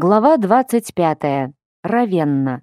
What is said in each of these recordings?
Глава 25. Равенна.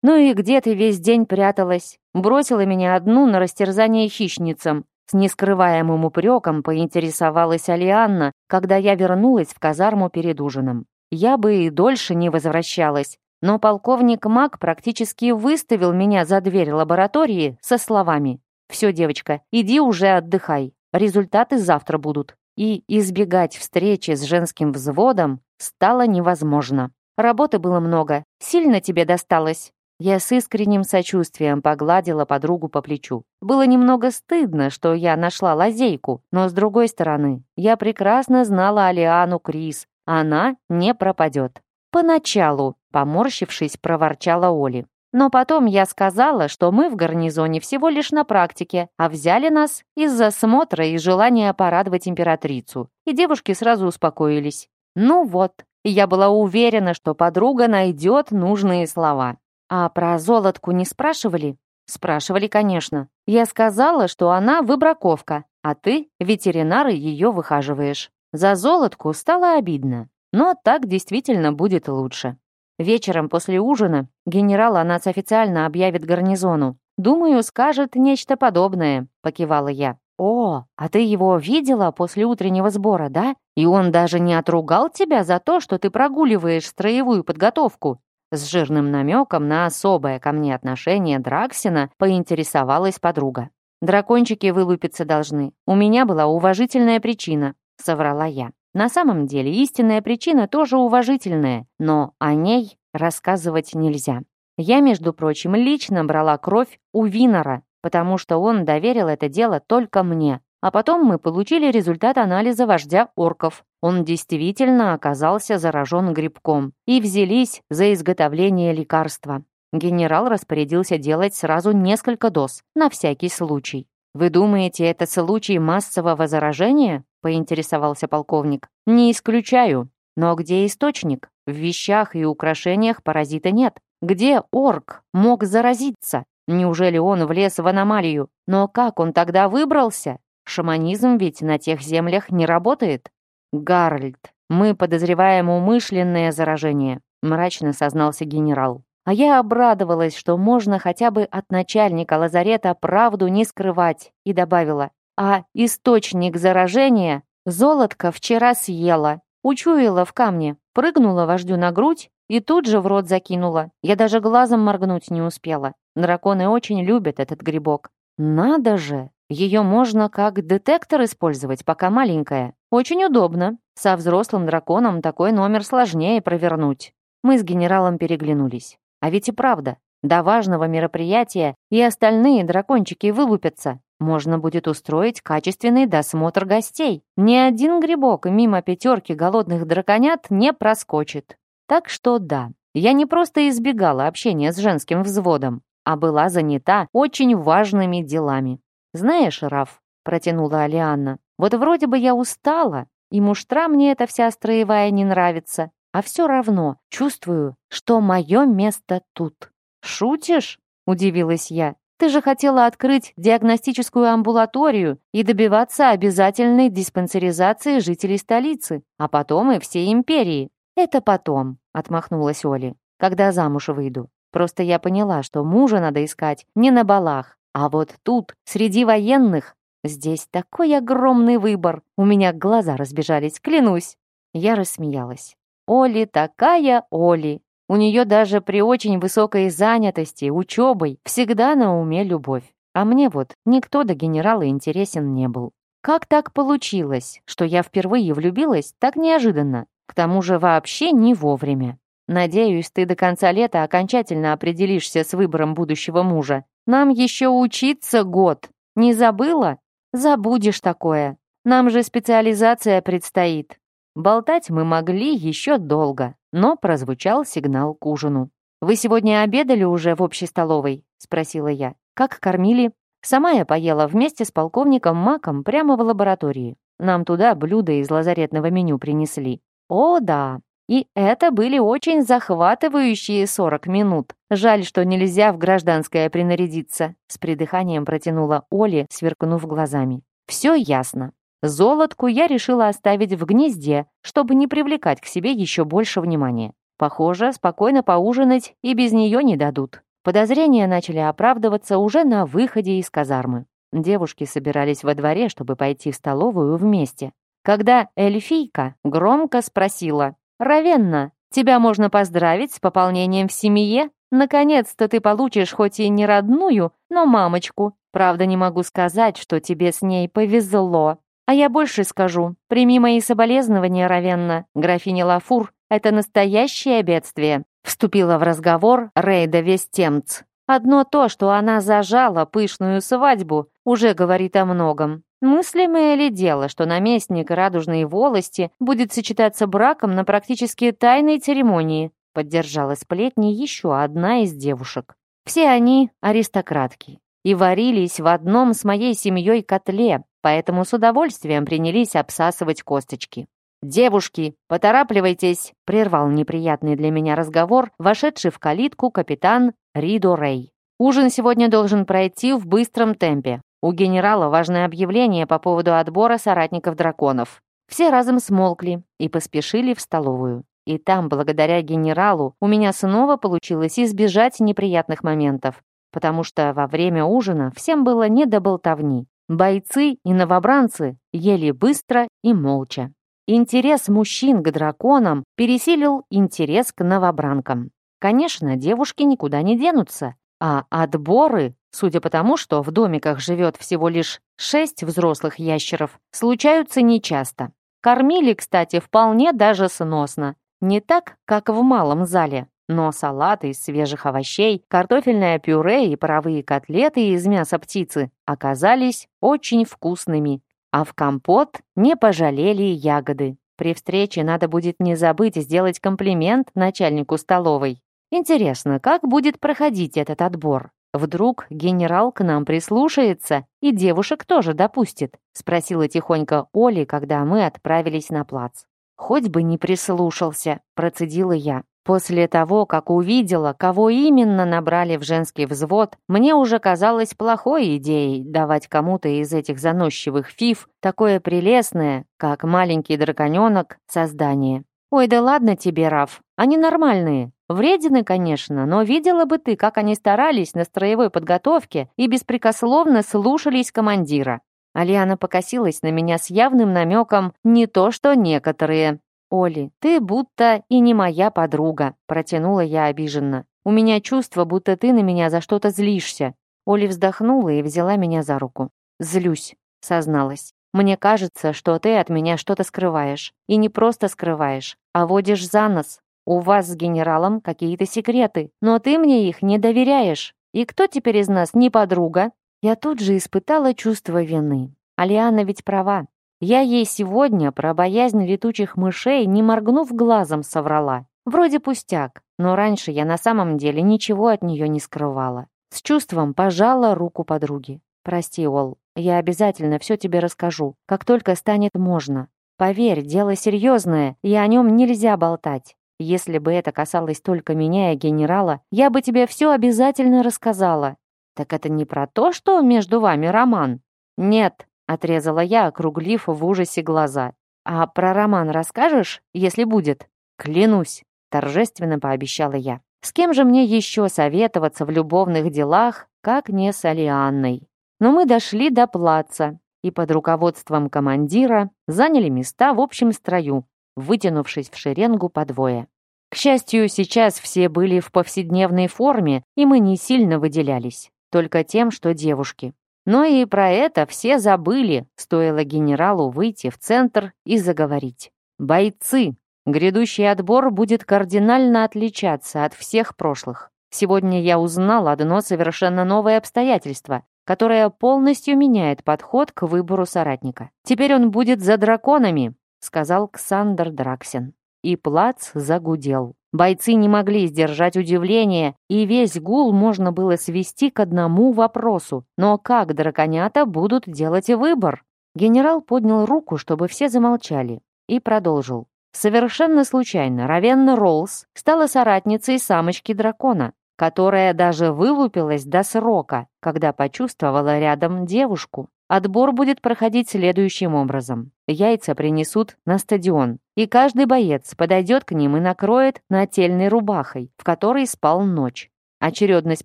«Ну и где ты весь день пряталась? Бросила меня одну на растерзание хищницам». С нескрываемым упреком поинтересовалась Алианна, когда я вернулась в казарму перед ужином. Я бы и дольше не возвращалась, но полковник Мак практически выставил меня за дверь лаборатории со словами «Все, девочка, иди уже отдыхай, результаты завтра будут» и избегать встречи с женским взводом стало невозможно. Работы было много. Сильно тебе досталось?» Я с искренним сочувствием погладила подругу по плечу. Было немного стыдно, что я нашла лазейку, но с другой стороны, я прекрасно знала Алиану Крис. Она не пропадет. «Поначалу», — поморщившись, проворчала Оли. Но потом я сказала, что мы в гарнизоне всего лишь на практике, а взяли нас из-за смотра и желания порадовать императрицу. И девушки сразу успокоились. Ну вот, я была уверена, что подруга найдет нужные слова. А про золотку не спрашивали? Спрашивали, конечно. Я сказала, что она выбраковка, а ты, ветеринар, ее выхаживаешь. За золотку стало обидно. Но так действительно будет лучше. Вечером после ужина генерал о нас официально объявит гарнизону. Думаю, скажет нечто подобное», — покивала я. «О, а ты его видела после утреннего сбора, да? И он даже не отругал тебя за то, что ты прогуливаешь строевую подготовку?» С жирным намеком на особое ко мне отношение Драксина поинтересовалась подруга. «Дракончики вылупиться должны. У меня была уважительная причина», — соврала я. На самом деле истинная причина тоже уважительная, но о ней рассказывать нельзя. Я, между прочим, лично брала кровь у Винора, потому что он доверил это дело только мне. А потом мы получили результат анализа вождя орков. Он действительно оказался заражен грибком. И взялись за изготовление лекарства. Генерал распорядился делать сразу несколько доз, на всякий случай. Вы думаете, это случай массового заражения? Поинтересовался полковник. «Не исключаю. Но где источник? В вещах и украшениях паразита нет. Где орк мог заразиться? Неужели он влез в аномалию? Но как он тогда выбрался? Шаманизм ведь на тех землях не работает. Гарольд, мы подозреваем умышленное заражение, мрачно сознался генерал. А я обрадовалась, что можно хотя бы от начальника лазарета правду не скрывать, и добавила, а источник заражения золотко вчера съела, учуяла в камне, прыгнула вождю на грудь и тут же в рот закинула. Я даже глазом моргнуть не успела. Драконы очень любят этот грибок. Надо же! Ее можно как детектор использовать, пока маленькая. Очень удобно. Со взрослым драконом такой номер сложнее провернуть. Мы с генералом переглянулись. А ведь и правда, до важного мероприятия и остальные дракончики вылупятся. Можно будет устроить качественный досмотр гостей. Ни один грибок мимо пятерки голодных драконят не проскочит. Так что да, я не просто избегала общения с женским взводом, а была занята очень важными делами. «Знаешь, Раф», — протянула Алианна, «вот вроде бы я устала, и муштра мне эта вся строевая не нравится, а все равно чувствую, что мое место тут». «Шутишь?» — удивилась я. «Ты же хотела открыть диагностическую амбулаторию и добиваться обязательной диспансеризации жителей столицы, а потом и всей империи». «Это потом», — отмахнулась Оля, «когда замуж выйду. Просто я поняла, что мужа надо искать не на балах, а вот тут, среди военных. Здесь такой огромный выбор. У меня глаза разбежались, клянусь». Я рассмеялась. Оли такая Оли. У нее даже при очень высокой занятости, учебой, всегда на уме любовь. А мне вот никто до генерала интересен не был. Как так получилось, что я впервые влюбилась так неожиданно? К тому же вообще не вовремя. Надеюсь, ты до конца лета окончательно определишься с выбором будущего мужа. Нам еще учиться год. Не забыла? Забудешь такое. Нам же специализация предстоит. Болтать мы могли еще долго, но прозвучал сигнал к ужину. «Вы сегодня обедали уже в общей столовой?» — спросила я. «Как кормили?» Сама я поела вместе с полковником Маком прямо в лаборатории. Нам туда блюда из лазаретного меню принесли. О, да! И это были очень захватывающие 40 минут. Жаль, что нельзя в гражданское принарядиться. С придыханием протянула Оля, сверкнув глазами. Все ясно. Золотку я решила оставить в гнезде, чтобы не привлекать к себе еще больше внимания. Похоже, спокойно поужинать и без нее не дадут. Подозрения начали оправдываться уже на выходе из казармы. Девушки собирались во дворе, чтобы пойти в столовую вместе. Когда эльфийка громко спросила «Равенна, тебя можно поздравить с пополнением в семье? Наконец-то ты получишь хоть и не родную, но мамочку. Правда, не могу сказать, что тебе с ней повезло. А я больше скажу. Прими мои соболезнования, Равенна. Графиня Лафур — это настоящее бедствие. Вступила в разговор Рейда Вестемц. Одно то, что она зажала пышную свадьбу, уже говорит о многом. Мыслимое ли дело, что наместник радужной волости будет сочетаться браком на практически тайной церемонии? Поддержала сплетни еще одна из девушек. Все они аристократки и варились в одном с моей семьей котле, поэтому с удовольствием принялись обсасывать косточки. «Девушки, поторапливайтесь!» — прервал неприятный для меня разговор, вошедший в калитку капитан Ридо Рей. «Ужин сегодня должен пройти в быстром темпе. У генерала важное объявление по поводу отбора соратников драконов». Все разом смолкли и поспешили в столовую. И там, благодаря генералу, у меня снова получилось избежать неприятных моментов, потому что во время ужина всем было не до болтовни. Бойцы и новобранцы ели быстро и молча. Интерес мужчин к драконам пересилил интерес к новобранкам. Конечно, девушки никуда не денутся, а отборы, судя по тому, что в домиках живет всего лишь шесть взрослых ящеров, случаются нечасто. Кормили, кстати, вполне даже сносно. Не так, как в малом зале. Но салаты из свежих овощей, картофельное пюре и паровые котлеты из мяса птицы оказались очень вкусными а в компот не пожалели ягоды. При встрече надо будет не забыть сделать комплимент начальнику столовой. Интересно, как будет проходить этот отбор? Вдруг генерал к нам прислушается и девушек тоже допустит? Спросила тихонько Оли, когда мы отправились на плац. Хоть бы не прислушался, процедила я. После того, как увидела, кого именно набрали в женский взвод, мне уже казалось плохой идеей давать кому-то из этих заносчивых фиф такое прелестное, как маленький драконёнок, создание. «Ой, да ладно тебе, Раф, они нормальные. Вредины, конечно, но видела бы ты, как они старались на строевой подготовке и беспрекословно слушались командира». Алиана покосилась на меня с явным намеком «не то, что некоторые». «Оли, ты будто и не моя подруга», — протянула я обиженно. «У меня чувство, будто ты на меня за что-то злишься». Оли вздохнула и взяла меня за руку. «Злюсь», — созналась. «Мне кажется, что ты от меня что-то скрываешь. И не просто скрываешь, а водишь за нос. У вас с генералом какие-то секреты, но ты мне их не доверяешь. И кто теперь из нас не подруга?» Я тут же испытала чувство вины. Алиана ведь права. Я ей сегодня про боязнь летучих мышей, не моргнув глазом, соврала. Вроде пустяк, но раньше я на самом деле ничего от нее не скрывала. С чувством пожала руку подруги. «Прости, Ол, я обязательно все тебе расскажу, как только станет можно. Поверь, дело серьезное, и о нем нельзя болтать. Если бы это касалось только меня и генерала, я бы тебе все обязательно рассказала. Так это не про то, что между вами роман? Нет, Отрезала я, округлив в ужасе глаза. «А про роман расскажешь, если будет?» «Клянусь», — торжественно пообещала я. «С кем же мне еще советоваться в любовных делах, как не с Алианной?» Но мы дошли до плаца и под руководством командира заняли места в общем строю, вытянувшись в шеренгу по двое. К счастью, сейчас все были в повседневной форме, и мы не сильно выделялись, только тем, что девушки. Но и про это все забыли, стоило генералу выйти в центр и заговорить. «Бойцы! Грядущий отбор будет кардинально отличаться от всех прошлых. Сегодня я узнал одно совершенно новое обстоятельство, которое полностью меняет подход к выбору соратника. Теперь он будет за драконами», — сказал Ксандр Драксин. И плац загудел. Бойцы не могли сдержать удивление, и весь гул можно было свести к одному вопросу. Но как драконята будут делать выбор? Генерал поднял руку, чтобы все замолчали, и продолжил. Совершенно случайно Равенна Роллс стала соратницей самочки дракона, которая даже вылупилась до срока, когда почувствовала рядом девушку. Отбор будет проходить следующим образом. Яйца принесут на стадион, и каждый боец подойдет к ним и накроет нательной рубахой, в которой спал ночь. Очередность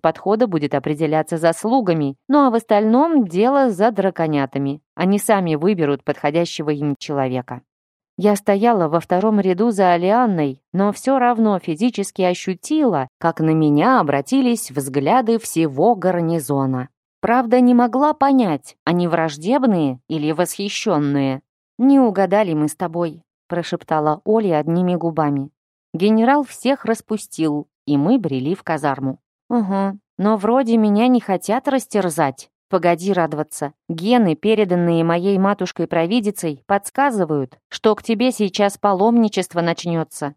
подхода будет определяться заслугами, ну а в остальном дело за драконятами. Они сами выберут подходящего им человека. Я стояла во втором ряду за Алианной, но все равно физически ощутила, как на меня обратились взгляды всего гарнизона. Правда, не могла понять, они враждебные или восхищенные. «Не угадали мы с тобой», — прошептала Оля одними губами. Генерал всех распустил, и мы брели в казарму. «Угу, но вроде меня не хотят растерзать. Погоди радоваться. Гены, переданные моей матушкой-провидицей, подсказывают, что к тебе сейчас паломничество начнется».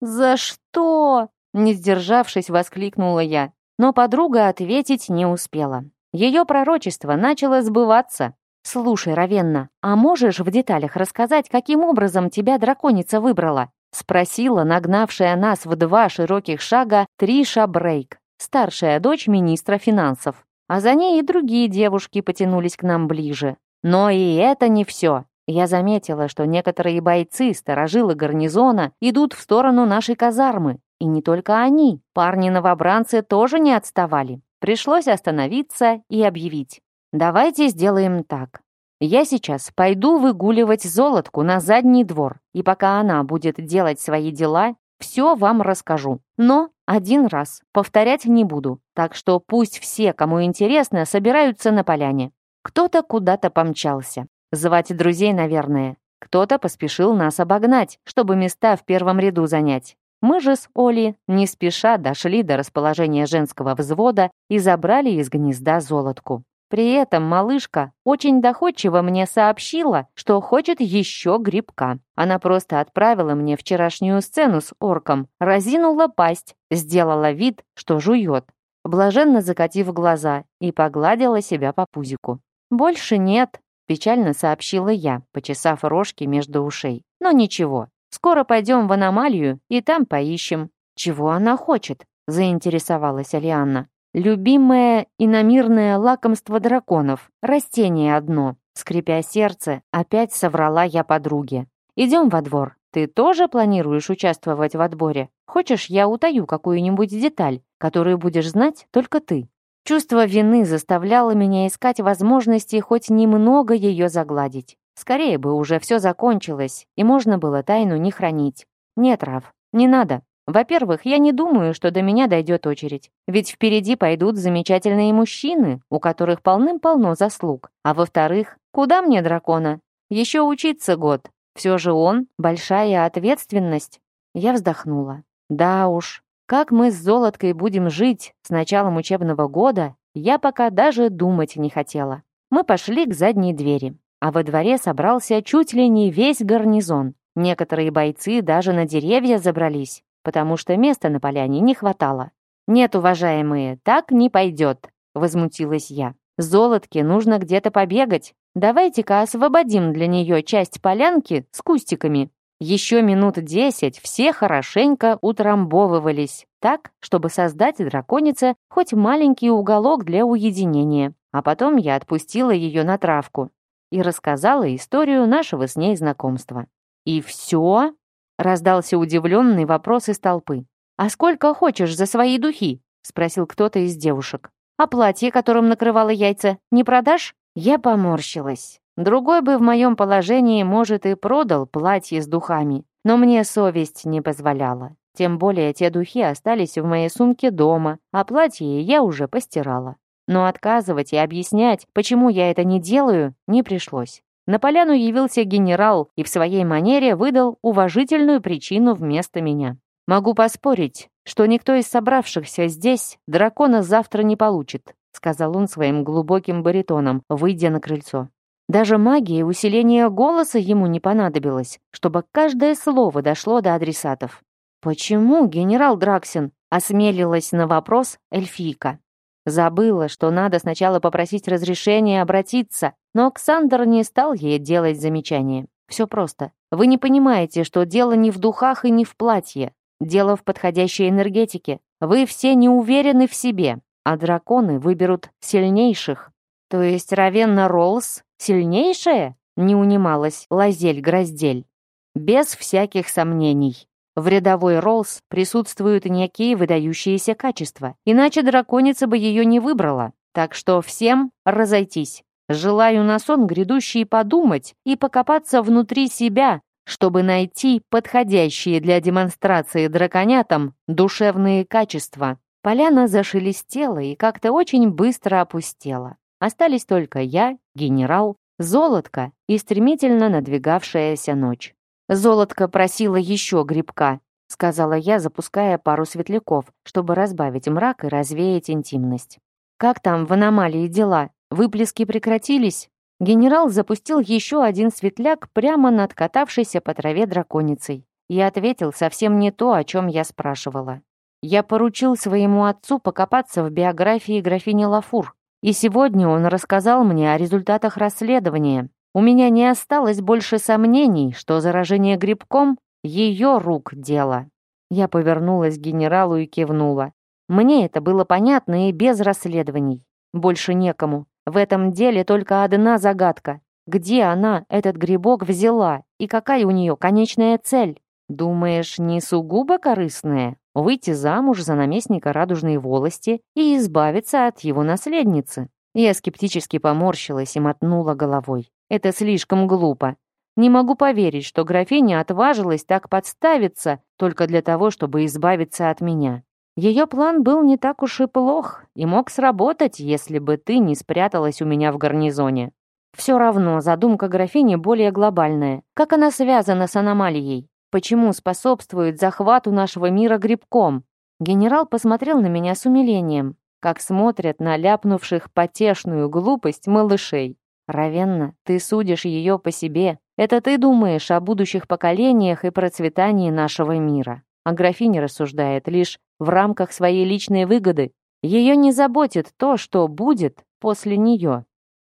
«За что?» — не сдержавшись, воскликнула я. Но подруга ответить не успела. Ее пророчество начало сбываться. «Слушай, Равенна, а можешь в деталях рассказать, каким образом тебя драконица выбрала?» — спросила нагнавшая нас в два широких шага Триша Брейк старшая дочь министра финансов. А за ней и другие девушки потянулись к нам ближе. Но и это не все. Я заметила, что некоторые бойцы, сторожилы гарнизона, идут в сторону нашей казармы. И не только они. Парни-новобранцы тоже не отставали. Пришлось остановиться и объявить. Давайте сделаем так. Я сейчас пойду выгуливать золотку на задний двор, и пока она будет делать свои дела, все вам расскажу. Но один раз. Повторять не буду. Так что пусть все, кому интересно, собираются на поляне. Кто-то куда-то помчался. Звать друзей, наверное. Кто-то поспешил нас обогнать, чтобы места в первом ряду занять. Мы же с Оли не спеша дошли до расположения женского взвода и забрали из гнезда золотку. При этом малышка очень доходчиво мне сообщила, что хочет еще грибка. Она просто отправила мне вчерашнюю сцену с орком, разинула пасть, сделала вид, что жует, блаженно закатив глаза и погладила себя по пузику. «Больше нет», — печально сообщила я, почесав рожки между ушей. «Но ничего, скоро пойдем в аномалию и там поищем». «Чего она хочет?» — заинтересовалась Алианна. Любимое иномирное лакомство драконов. Растение одно. Скрипя сердце, опять соврала я подруге. Идем во двор. Ты тоже планируешь участвовать в отборе? Хочешь, я утаю какую-нибудь деталь, которую будешь знать только ты? Чувство вины заставляло меня искать возможности хоть немного ее загладить. Скорее бы уже все закончилось, и можно было тайну не хранить. Нет, Раф, не надо. Во-первых, я не думаю, что до меня дойдет очередь. Ведь впереди пойдут замечательные мужчины, у которых полным-полно заслуг. А во-вторых, куда мне дракона? Еще учиться год. Все же он — большая ответственность. Я вздохнула. Да уж, как мы с Золоткой будем жить с началом учебного года, я пока даже думать не хотела. Мы пошли к задней двери, а во дворе собрался чуть ли не весь гарнизон. Некоторые бойцы даже на деревья забрались потому что места на поляне не хватало. «Нет, уважаемые, так не пойдет», — возмутилась я. «Золотке нужно где-то побегать. Давайте-ка освободим для нее часть полянки с кустиками». Еще минут десять все хорошенько утрамбовывались, так, чтобы создать драконице хоть маленький уголок для уединения. А потом я отпустила ее на травку и рассказала историю нашего с ней знакомства. «И все?» Раздался удивленный вопрос из толпы. «А сколько хочешь за свои духи?» — спросил кто-то из девушек. «А платье, которым накрывала яйца, не продашь?» Я поморщилась. Другой бы в моем положении, может, и продал платье с духами, но мне совесть не позволяла. Тем более те духи остались в моей сумке дома, а платье я уже постирала. Но отказывать и объяснять, почему я это не делаю, не пришлось. На поляну явился генерал и в своей манере выдал уважительную причину вместо меня. «Могу поспорить, что никто из собравшихся здесь дракона завтра не получит», сказал он своим глубоким баритоном, выйдя на крыльцо. Даже магия усиления голоса ему не понадобилось, чтобы каждое слово дошло до адресатов. «Почему, генерал Драксин?» — осмелилась на вопрос эльфийка. Забыла, что надо сначала попросить разрешения обратиться, но Оксандр не стал ей делать замечания. Все просто. Вы не понимаете, что дело не в духах и не в платье. Дело в подходящей энергетике. Вы все не уверены в себе, а драконы выберут сильнейших. То есть Равенна Роллс сильнейшая? Не унималась Лазель-Гроздель. без всяких сомнений. В рядовой Роллс присутствуют некие выдающиеся качества, иначе драконица бы ее не выбрала. Так что всем разойтись. Желаю на сон грядущий подумать и покопаться внутри себя, чтобы найти подходящие для демонстрации драконятам душевные качества. Поляна зашелестела и как-то очень быстро опустела. Остались только я, генерал, золотко и стремительно надвигавшаяся ночь. «Золотко просила еще грибка», — сказала я, запуская пару светляков, чтобы разбавить мрак и развеять интимность. «Как там в аномалии дела? Выплески прекратились?» Генерал запустил еще один светляк прямо над катавшейся по траве драконицей и ответил совсем не то, о чем я спрашивала. Я поручил своему отцу покопаться в биографии графини Лафур, и сегодня он рассказал мне о результатах расследования, у меня не осталось больше сомнений, что заражение грибком — ее рук дело. Я повернулась к генералу и кивнула. Мне это было понятно и без расследований. Больше некому. В этом деле только одна загадка. Где она этот грибок взяла и какая у нее конечная цель? Думаешь, не сугубо корыстная? Выйти замуж за наместника радужной волости и избавиться от его наследницы? Я скептически поморщилась и мотнула головой. Это слишком глупо. Не могу поверить, что графиня отважилась так подставиться только для того, чтобы избавиться от меня. Ее план был не так уж и плох и мог сработать, если бы ты не спряталась у меня в гарнизоне. Все равно задумка графини более глобальная. Как она связана с аномалией? Почему способствует захвату нашего мира грибком? Генерал посмотрел на меня с умилением, как смотрят на ляпнувших потешную глупость малышей. Равенна, ты судишь ее по себе. Это ты думаешь о будущих поколениях и процветании нашего мира. А графиня рассуждает лишь в рамках своей личной выгоды. Ее не заботит то, что будет после нее.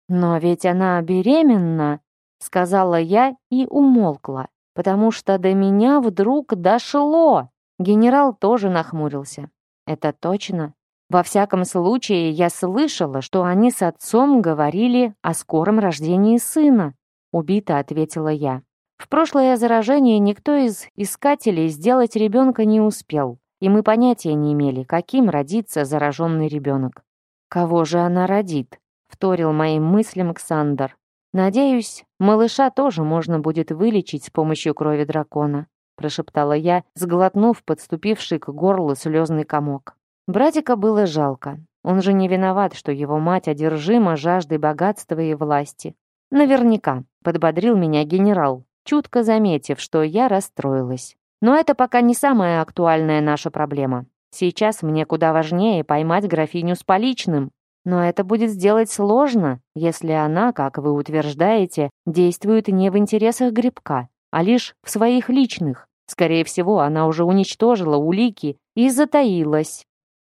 Но ведь она беременна, сказала я и умолкла, потому что до меня вдруг дошло. Генерал тоже нахмурился. Это точно? Во всяком случае, я слышала, что они с отцом говорили о скором рождении сына. Убито ответила я. В прошлое заражение никто из искателей сделать ребенка не успел, и мы понятия не имели, каким родится зараженный ребенок. «Кого же она родит?» — вторил моим мыслям Ксандр. «Надеюсь, малыша тоже можно будет вылечить с помощью крови дракона», — прошептала я, сглотнув подступивший к горлу слезный комок. Братика было жалко. Он же не виноват, что его мать одержима жаждой богатства и власти. Наверняка, подбодрил меня генерал, чутко заметив, что я расстроилась. Но это пока не самая актуальная наша проблема. Сейчас мне куда важнее поймать графиню с поличным. Но это будет сделать сложно, если она, как вы утверждаете, действует не в интересах грибка, а лишь в своих личных. Скорее всего, она уже уничтожила улики и затаилась,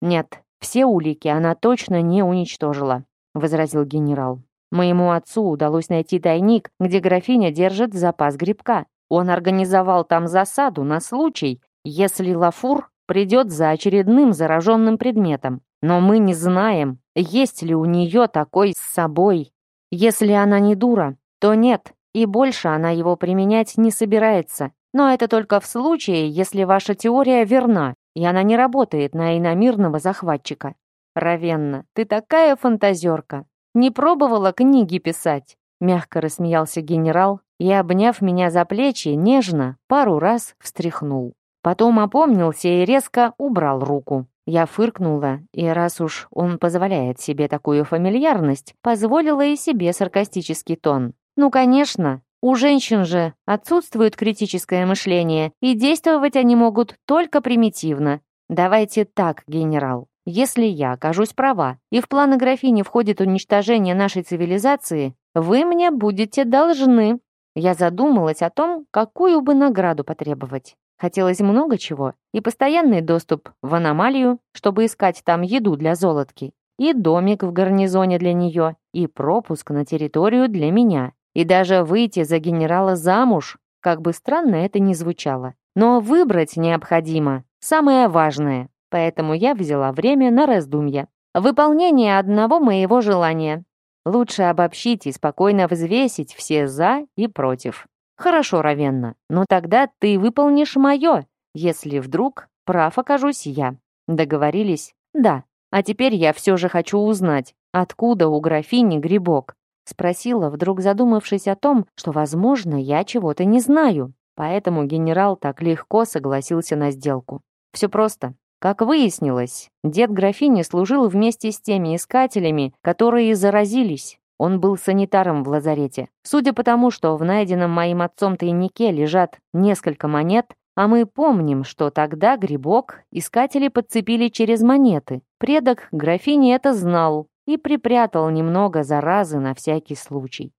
«Нет, все улики она точно не уничтожила», — возразил генерал. «Моему отцу удалось найти тайник, где графиня держит запас грибка. Он организовал там засаду на случай, если Лафур придет за очередным зараженным предметом. Но мы не знаем, есть ли у нее такой с собой. Если она не дура, то нет, и больше она его применять не собирается. Но это только в случае, если ваша теория верна, и она не работает на иномирного захватчика. Равенна, ты такая фантазерка. Не пробовала книги писать?» Мягко рассмеялся генерал и, обняв меня за плечи, нежно пару раз встряхнул. Потом опомнился и резко убрал руку. Я фыркнула, и раз уж он позволяет себе такую фамильярность, позволила и себе саркастический тон. «Ну, конечно, у женщин же отсутствует критическое мышление, и действовать они могут только примитивно. Давайте так, генерал. Если я окажусь права, и в планы графини входит уничтожение нашей цивилизации, вы мне будете должны. Я задумалась о том, какую бы награду потребовать. Хотелось много чего. И постоянный доступ в аномалию, чтобы искать там еду для золотки, и домик в гарнизоне для нее, и пропуск на территорию для меня, и даже выйти за генерала замуж, как бы странно это ни звучало. Но выбрать необходимо, самое важное, поэтому я взяла время на раздумья. Выполнение одного моего желания. Лучше обобщить и спокойно взвесить все «за» и «против». Хорошо, Равенна, но тогда ты выполнишь мое, если вдруг прав окажусь я. Договорились? Да. А теперь я все же хочу узнать, откуда у графини грибок. Спросила, вдруг задумавшись о том, что, возможно, я чего-то не знаю. Поэтому генерал так легко согласился на сделку. Все просто. Как выяснилось, дед графини служил вместе с теми искателями, которые заразились. Он был санитаром в лазарете. Судя по тому, что в найденном моим отцом тайнике лежат несколько монет, а мы помним, что тогда грибок искатели подцепили через монеты. Предок графини это знал и припрятал немного заразы на всякий случай.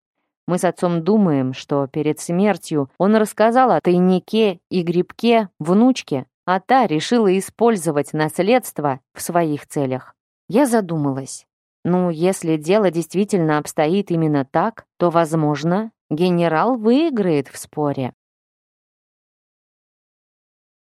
Мы с отцом думаем, что перед смертью он рассказал о тайнике и грибке внучке, а та решила использовать наследство в своих целях. Я задумалась. Ну, если дело действительно обстоит именно так, то, возможно, генерал выиграет в споре.